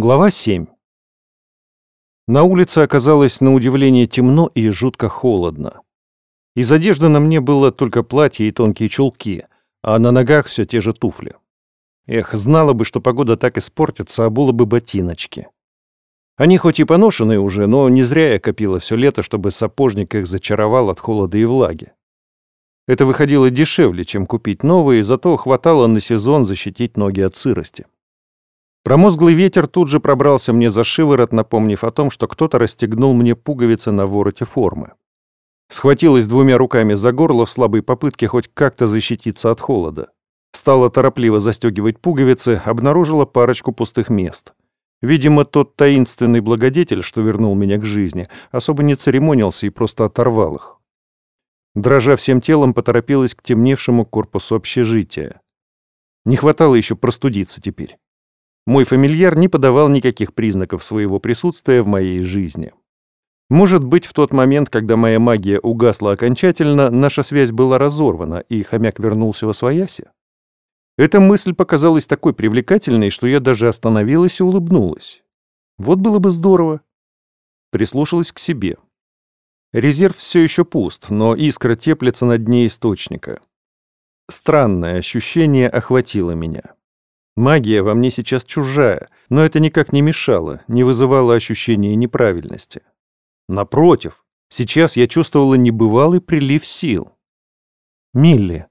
Глава 7. На улице оказалось на удивление темно и жутко холодно. Из одежды на мне было только платье и тонкие чулки, а на ногах все те же туфли. Эх, знала бы, что погода так испортится, обула бы ботиночки. Они хоть и поношенные уже, но не зря я копила все лето, чтобы сапожник их зачаровал от холода и влаги. Это выходило дешевле, чем купить новые, зато хватало на сезон защитить ноги от сырости. Промозглый ветер тут же пробрался мне за шиворот, напомнив о том, что кто-то расстегнул мне пуговицы на вороте формы. Схватилась двумя руками за горло в слабой попытке хоть как-то защититься от холода. Стала торопливо застегивать пуговицы, обнаружила парочку пустых мест. Видимо, тот таинственный благодетель, что вернул меня к жизни, особо не церемонился и просто оторвал их. Дрожа всем телом, поторопилась к темневшему корпусу общежития. Не хватало еще простудиться теперь. Мой фамильяр не подавал никаких признаков своего присутствия в моей жизни. Может быть, в тот момент, когда моя магия угасла окончательно, наша связь была разорвана, и хомяк вернулся во свояси? Эта мысль показалась такой привлекательной, что я даже остановилась и улыбнулась. Вот было бы здорово. Прислушалась к себе. Резерв все еще пуст, но искра теплится на дне источника. Странное ощущение охватило меня. Магия во мне сейчас чужая, но это никак не мешало, не вызывало ощущения неправильности. Напротив, сейчас я чувствовала небывалый прилив сил. «Милли!»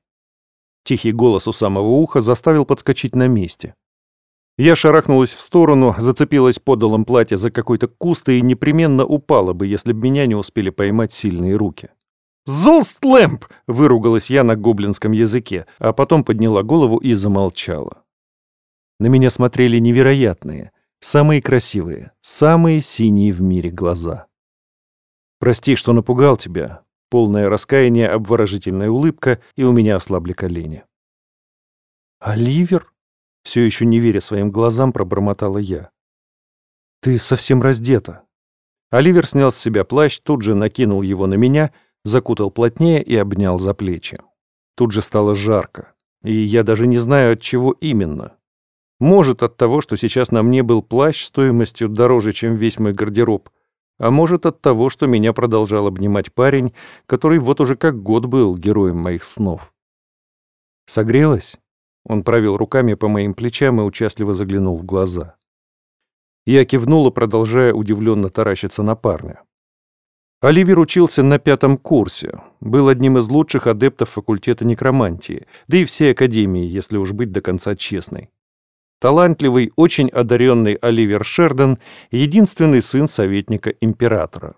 Тихий голос у самого уха заставил подскочить на месте. Я шарахнулась в сторону, зацепилась подолом платья за какой-то куст и непременно упала бы, если бы меня не успели поймать сильные руки. «Золстлэмп!» — выругалась я на гоблинском языке, а потом подняла голову и замолчала. На меня смотрели невероятные, самые красивые, самые синие в мире глаза. «Прости, что напугал тебя», полное раскаяние, обворожительная улыбка, и у меня ослабли колени. «Оливер?» — все еще не веря своим глазам, пробормотала я. «Ты совсем раздета». Оливер снял с себя плащ, тут же накинул его на меня, закутал плотнее и обнял за плечи. Тут же стало жарко, и я даже не знаю, от чего именно. Может, от того, что сейчас на мне был плащ стоимостью дороже, чем весь мой гардероб, а может, от того, что меня продолжал обнимать парень, который вот уже как год был героем моих снов. «Согрелась?» Он провел руками по моим плечам и участливо заглянул в глаза. Я кивнула, продолжая удивленно таращиться на парня. Оливер учился на пятом курсе, был одним из лучших адептов факультета некромантии, да и всей академии, если уж быть до конца честной. Талантливый, очень одаренный Оливер Шерден — единственный сын советника императора.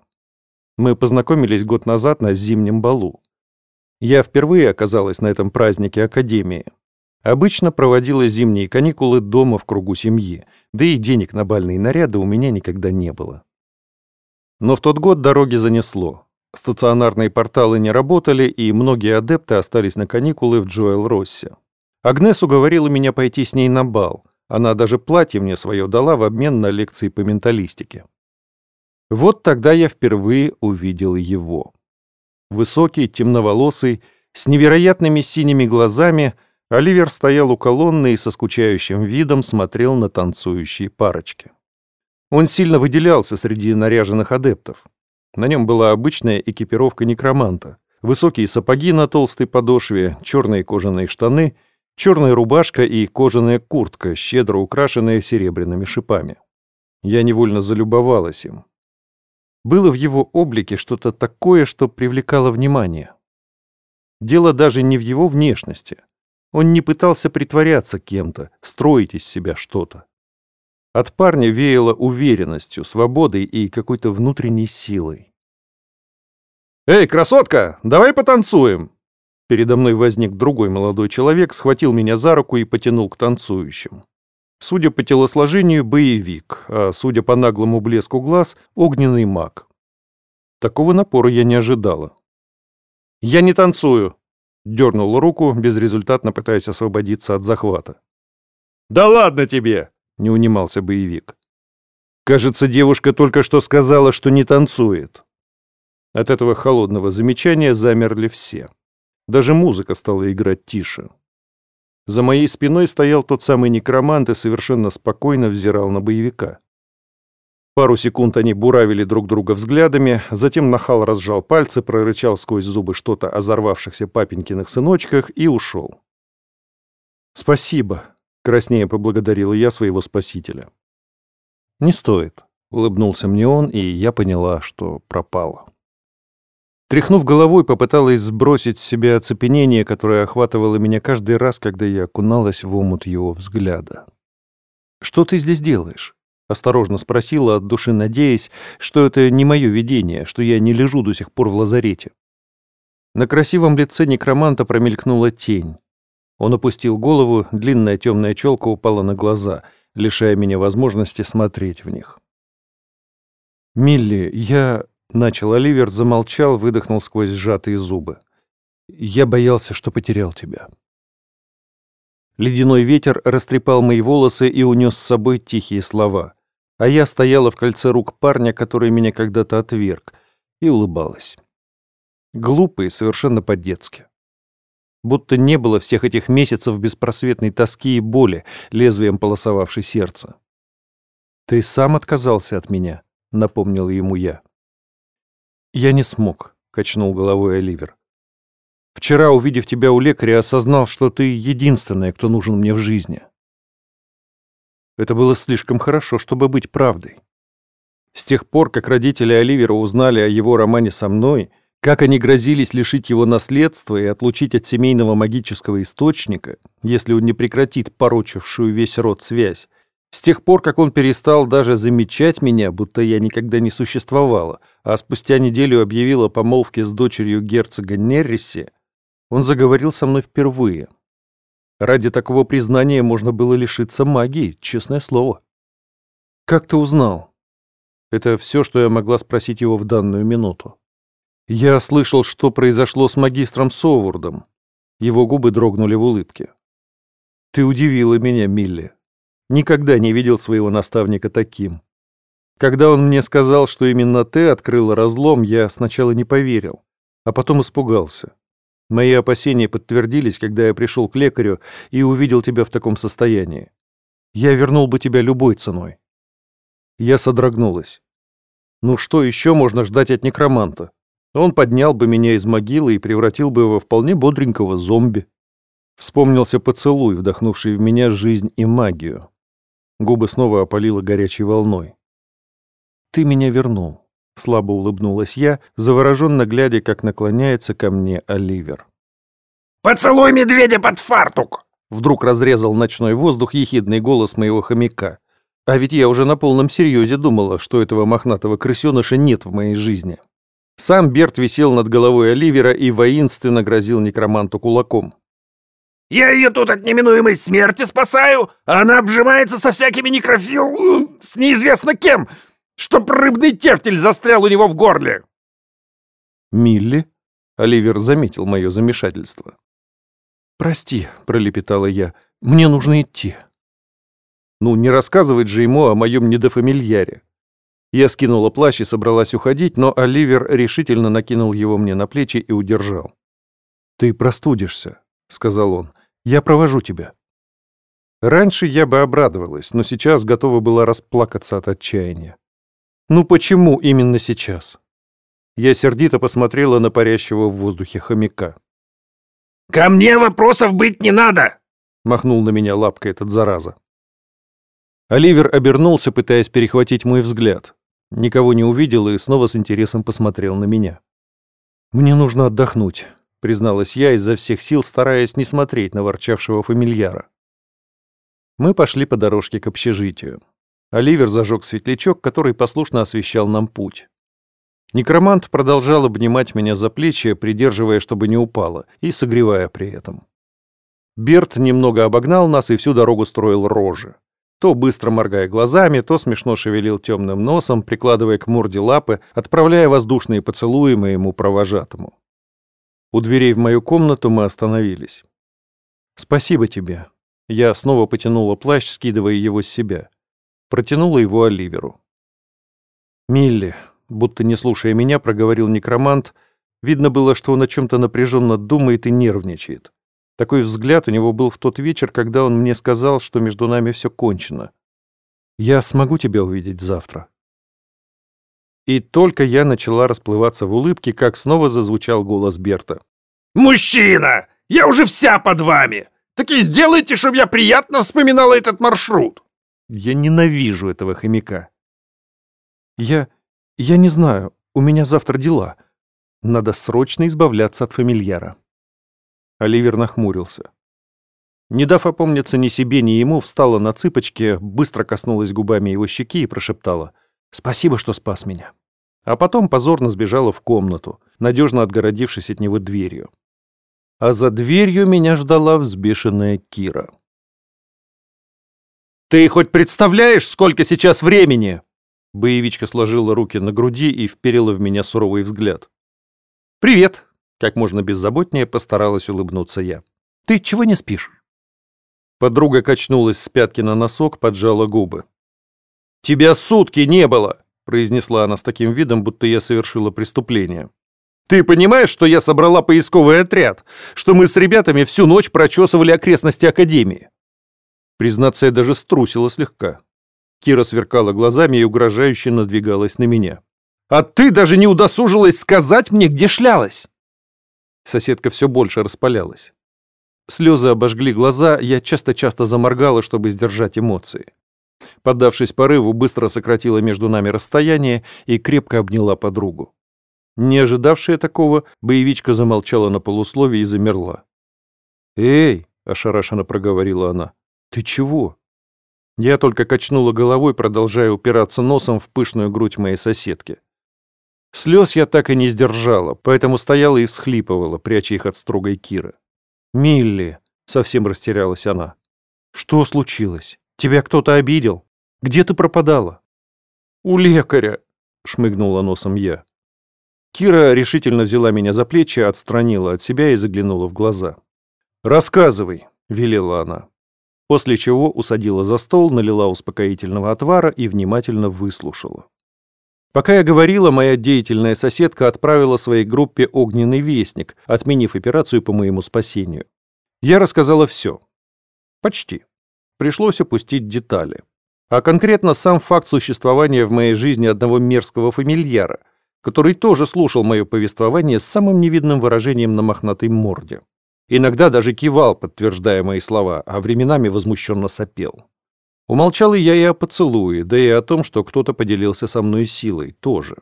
Мы познакомились год назад на зимнем балу. Я впервые оказалась на этом празднике Академии. Обычно проводила зимние каникулы дома в кругу семьи, да и денег на бальные наряды у меня никогда не было. Но в тот год дороги занесло. Стационарные порталы не работали, и многие адепты остались на каникулы в Джоэл-Россе. Агнес уговорила меня пойти с ней на бал, она даже платье мне свое дала в обмен на лекции по менталистике. Вот тогда я впервые увидел его. Высокий, темноволосый, с невероятными синими глазами, Оливер стоял у колонны и со скучающим видом смотрел на танцующие парочки. Он сильно выделялся среди наряженных адептов. На нем была обычная экипировка некроманта. Высокие сапоги на толстой подошве, черные кожаные штаны — черная рубашка и кожаная куртка, щедро украшенная серебряными шипами. Я невольно залюбовалась им. Было в его облике что-то такое, что привлекало внимание. Дело даже не в его внешности. Он не пытался притворяться кем-то, строить из себя что-то. От парня веяло уверенностью, свободой и какой-то внутренней силой. «Эй, красотка, давай потанцуем!» Передо мной возник другой молодой человек, схватил меня за руку и потянул к танцующим. Судя по телосложению, боевик, а судя по наглому блеску глаз, огненный маг. Такого напора я не ожидала. «Я не танцую!» — дернул руку, безрезультатно пытаясь освободиться от захвата. «Да ладно тебе!» — не унимался боевик. «Кажется, девушка только что сказала, что не танцует». От этого холодного замечания замерли все. Даже музыка стала играть тише. За моей спиной стоял тот самый некромант и совершенно спокойно взирал на боевика. Пару секунд они буравили друг друга взглядами, затем нахал разжал пальцы, прорычал сквозь зубы что-то о взорвавшихся папенькиных сыночках и ушел. «Спасибо», — краснее поблагодарила я своего спасителя. «Не стоит», — улыбнулся мне он, и я поняла, что пропала. Тряхнув головой, попыталась сбросить с себя оцепенение, которое охватывало меня каждый раз, когда я окуналась в омут его взгляда. «Что ты здесь делаешь?» — осторожно спросила, от души надеясь, что это не мое видение, что я не лежу до сих пор в лазарете. На красивом лице некроманта промелькнула тень. Он опустил голову, длинная темная челка упала на глаза, лишая меня возможности смотреть в них. «Милли, я...» Начал Оливер, замолчал, выдохнул сквозь сжатые зубы. «Я боялся, что потерял тебя». Ледяной ветер растрепал мои волосы и унес с собой тихие слова. А я стояла в кольце рук парня, который меня когда-то отверг, и улыбалась. Глупо и совершенно по-детски. Будто не было всех этих месяцев беспросветной тоски и боли, лезвием полосовавшей сердце. «Ты сам отказался от меня», — напомнил ему я. «Я не смог», — качнул головой Оливер. «Вчера, увидев тебя у лекаря, осознал, что ты единственная, кто нужен мне в жизни». Это было слишком хорошо, чтобы быть правдой. С тех пор, как родители Оливера узнали о его романе со мной, как они грозились лишить его наследства и отлучить от семейного магического источника, если он не прекратит порочившую весь род связь, с тех пор, как он перестал даже замечать меня, будто я никогда не существовала, а спустя неделю объявил о помолвке с дочерью герцога Нерриси, он заговорил со мной впервые. Ради такого признания можно было лишиться магии, честное слово. «Как ты узнал?» Это все, что я могла спросить его в данную минуту. Я слышал, что произошло с магистром Совурдом. Его губы дрогнули в улыбке. «Ты удивила меня, Милли. Никогда не видел своего наставника таким. Когда он мне сказал, что именно ты открыла разлом, я сначала не поверил, а потом испугался. Мои опасения подтвердились, когда я пришел к лекарю и увидел тебя в таком состоянии. Я вернул бы тебя любой ценой. Я содрогнулась. Ну что еще можно ждать от некроманта? Он поднял бы меня из могилы и превратил бы во вполне бодренького зомби. Вспомнился поцелуй, вдохнувший в меня жизнь и магию. Губы снова опалило горячей волной. «Ты меня вернул», — слабо улыбнулась я, завороженно глядя, как наклоняется ко мне Оливер. «Поцелуй медведя под фартук!» Вдруг разрезал ночной воздух ехидный голос моего хомяка. А ведь я уже на полном серьезе думала, что этого мохнатого крысеныша нет в моей жизни. Сам Берт висел над головой Оливера и воинственно грозил некроманту кулаком. Я ее тут от неминуемой смерти спасаю, а она обжимается со всякими некрофил... с неизвестно кем, чтоб рыбный тефтель застрял у него в горле!» «Милли?» — Оливер заметил мое замешательство. «Прости», — пролепетала я, — «мне нужно идти». Ну, не рассказывать же ему о моем недофамильяре. Я скинула плащ и собралась уходить, но Оливер решительно накинул его мне на плечи и удержал. «Ты простудишься», — сказал он. Я провожу тебя». Раньше я бы обрадовалась, но сейчас готова была расплакаться от отчаяния. Ну почему именно сейчас? Я сердито посмотрела на парящего в воздухе хомяка. «Ко мне вопросов быть не надо!» Махнул на меня лапкой этот зараза. Оливер обернулся, пытаясь перехватить мой взгляд. Никого не увидел и снова с интересом посмотрел на меня. «Мне нужно отдохнуть», — призналась я изо всех сил, стараясь не смотреть на ворчавшего фамильяра. Мы пошли по дорожке к общежитию. Оливер зажег светлячок, который послушно освещал нам путь. Некромант продолжал обнимать меня за плечи, придерживая, чтобы не упало, и согревая при этом. Берт немного обогнал нас и всю дорогу строил рожи. То быстро моргая глазами, то смешно шевелил темным носом, прикладывая к морде лапы, отправляя воздушные поцелуи моему провожатому. У дверей в мою комнату мы остановились. «Спасибо тебе». Я снова потянула плащ, скидывая его с себя. Протянула его Оливеру. «Милли», будто не слушая меня, проговорил некромант. Видно было, что он о чем-то напряженно думает и нервничает. Такой взгляд у него был в тот вечер, когда он мне сказал, что между нами все кончено. «Я смогу тебя увидеть завтра». И только я начала расплываться в улыбке, как снова зазвучал голос Берта. «Мужчина! Я уже вся под вами! Так и сделайте, чтобы я приятно вспоминала этот маршрут!» Я ненавижу этого хомяка. Я... я не знаю, у меня завтра дела. Надо срочно избавляться от фамильяра. Оливер нахмурился. Не дав опомниться ни себе, ни ему, встала на цыпочки, быстро коснулась губами его щеки и прошептала «Спасибо, что спас меня». А потом позорно сбежала в комнату, надежно отгородившись от него дверью. А за дверью меня ждала взбешенная Кира. «Ты хоть представляешь, сколько сейчас времени?» Боевичка сложила руки на груди и вперила в меня суровый взгляд. «Привет!» — как можно беззаботнее постаралась улыбнуться я. «Ты чего не спишь?» Подруга качнулась с пятки на носок, поджала губы. «Тебя сутки не было!» — произнесла она с таким видом, будто я совершила преступление. «Ты понимаешь, что я собрала поисковый отряд? Что мы с ребятами всю ночь прочесывали окрестности Академии?» Признаться, я даже струсила слегка. Кира сверкала глазами и угрожающе надвигалась на меня. «А ты даже не удосужилась сказать мне, где шлялась!» Соседка все больше распалялась. Слезы обожгли глаза, я часто-часто заморгала, чтобы сдержать эмоции. Поддавшись порыву, быстро сократила между нами расстояние и крепко обняла подругу. Не ожидавшая такого, боевичка замолчала на полусловие и замерла. «Эй!» — ошарашенно проговорила она. «Ты чего?» Я только качнула головой, продолжая упираться носом в пышную грудь моей соседки. Слез я так и не сдержала, поэтому стояла и всхлипывала, пряча их от строгой Киры. «Милли!» — совсем растерялась она. «Что случилось? Тебя кто-то обидел? Где ты пропадала?» «У лекаря!» — шмыгнула носом я. Кира решительно взяла меня за плечи, отстранила от себя и заглянула в глаза. «Рассказывай», — велела она. После чего усадила за стол, налила успокоительного отвара и внимательно выслушала. Пока я говорила, моя деятельная соседка отправила своей группе огненный вестник, отменив операцию по моему спасению. Я рассказала все. Почти. Пришлось опустить детали. А конкретно сам факт существования в моей жизни одного мерзкого фамильяра, который тоже слушал мое повествование с самым невидным выражением на мохнатой морде. Иногда даже кивал, подтверждая мои слова, а временами возмущенно сопел. Умолчал и я и о поцелуе, да и о том, что кто-то поделился со мной силой, тоже.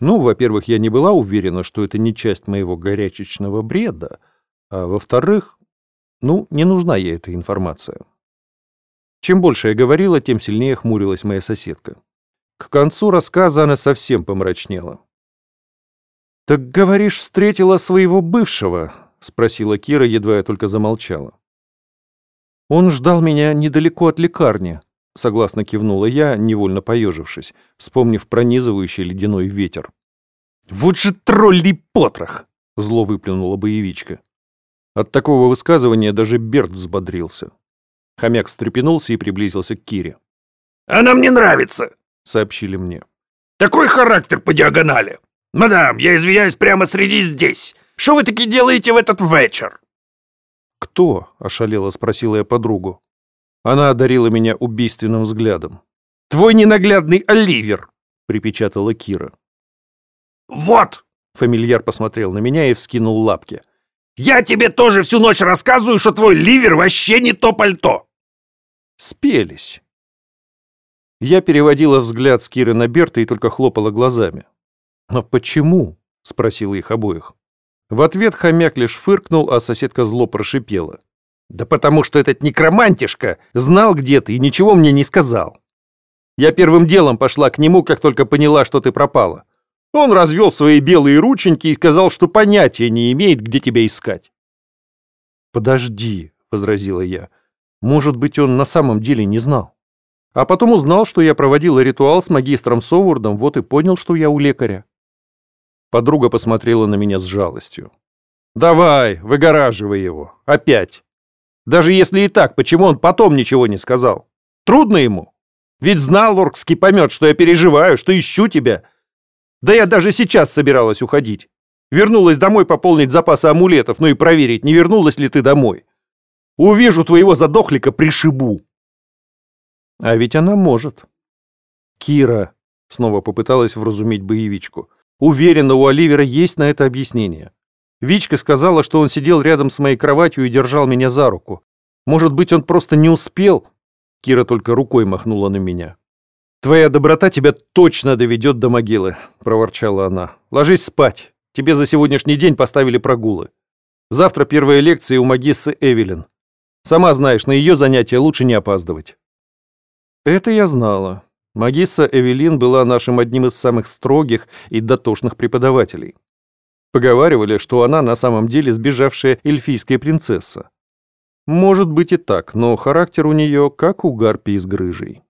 Ну, во-первых, я не была уверена, что это не часть моего горячечного бреда, а во-вторых, ну, не нужна ей эта информация. Чем больше я говорила, тем сильнее хмурилась моя соседка. К концу рассказа она совсем помрачнела. «Так, говоришь, встретила своего бывшего?» — спросила Кира, едва я только замолчала. «Он ждал меня недалеко от лекарни», — согласно кивнула я, невольно поежившись, вспомнив пронизывающий ледяной ветер. «Вот же троллей потрох!» — зло выплюнула боевичка. От такого высказывания даже Берт взбодрился. Хомяк встрепенулся и приблизился к Кире. «Она мне нравится», — сообщили мне. «Такой характер по диагонали! Мадам, я извиняюсь прямо среди здесь! Что вы таки делаете в этот вечер?» «Кто?» — ошалело спросила я подругу. Она одарила меня убийственным взглядом. «Твой ненаглядный Оливер!» — припечатала Кира. «Вот!» — фамильяр посмотрел на меня и вскинул лапки. «Я тебе тоже всю ночь рассказываю, что твой ливер вообще не то пальто!» Спелись. Я переводила взгляд с Киры на Берта и только хлопала глазами. «Но почему?» — спросила их обоих. В ответ хомяк лишь фыркнул, а соседка зло прошипела. «Да потому что этот некромантишка знал где ты и ничего мне не сказал. Я первым делом пошла к нему, как только поняла, что ты пропала. Он развел свои белые рученьки и сказал, что понятия не имеет, где тебя искать». «Подожди», — возразила я. «Может быть, он на самом деле не знал. А потом узнал, что я проводила ритуал с магистром Совурдом, вот и понял, что я у лекаря». Подруга посмотрела на меня с жалостью. «Давай, выгораживай его. Опять. Даже если и так, почему он потом ничего не сказал? Трудно ему? Ведь знал оркский помет, что я переживаю, что ищу тебя. Да я даже сейчас собиралась уходить. Вернулась домой пополнить запасы амулетов, ну и проверить, не вернулась ли ты домой. Увижу твоего задохлика, пришибу. А ведь она может. Кира, снова попыталась вразумить боевичку. Уверена, у Оливера есть на это объяснение. Вичка сказала, что он сидел рядом с моей кроватью и держал меня за руку. Может быть, он просто не успел? Кира только рукой махнула на меня. «Твоя доброта тебя точно доведет до могилы», — проворчала она. «Ложись спать. Тебе за сегодняшний день поставили прогулы. Завтра первая лекция у магиссы Эвелин. Сама знаешь, на ее занятия лучше не опаздывать». Это я знала. Магисса Эвелин была нашим одним из самых строгих и дотошных преподавателей. Поговаривали, что она на самом деле сбежавшая эльфийская принцесса. Может быть и так, но характер у нее как у гарпии с грыжей.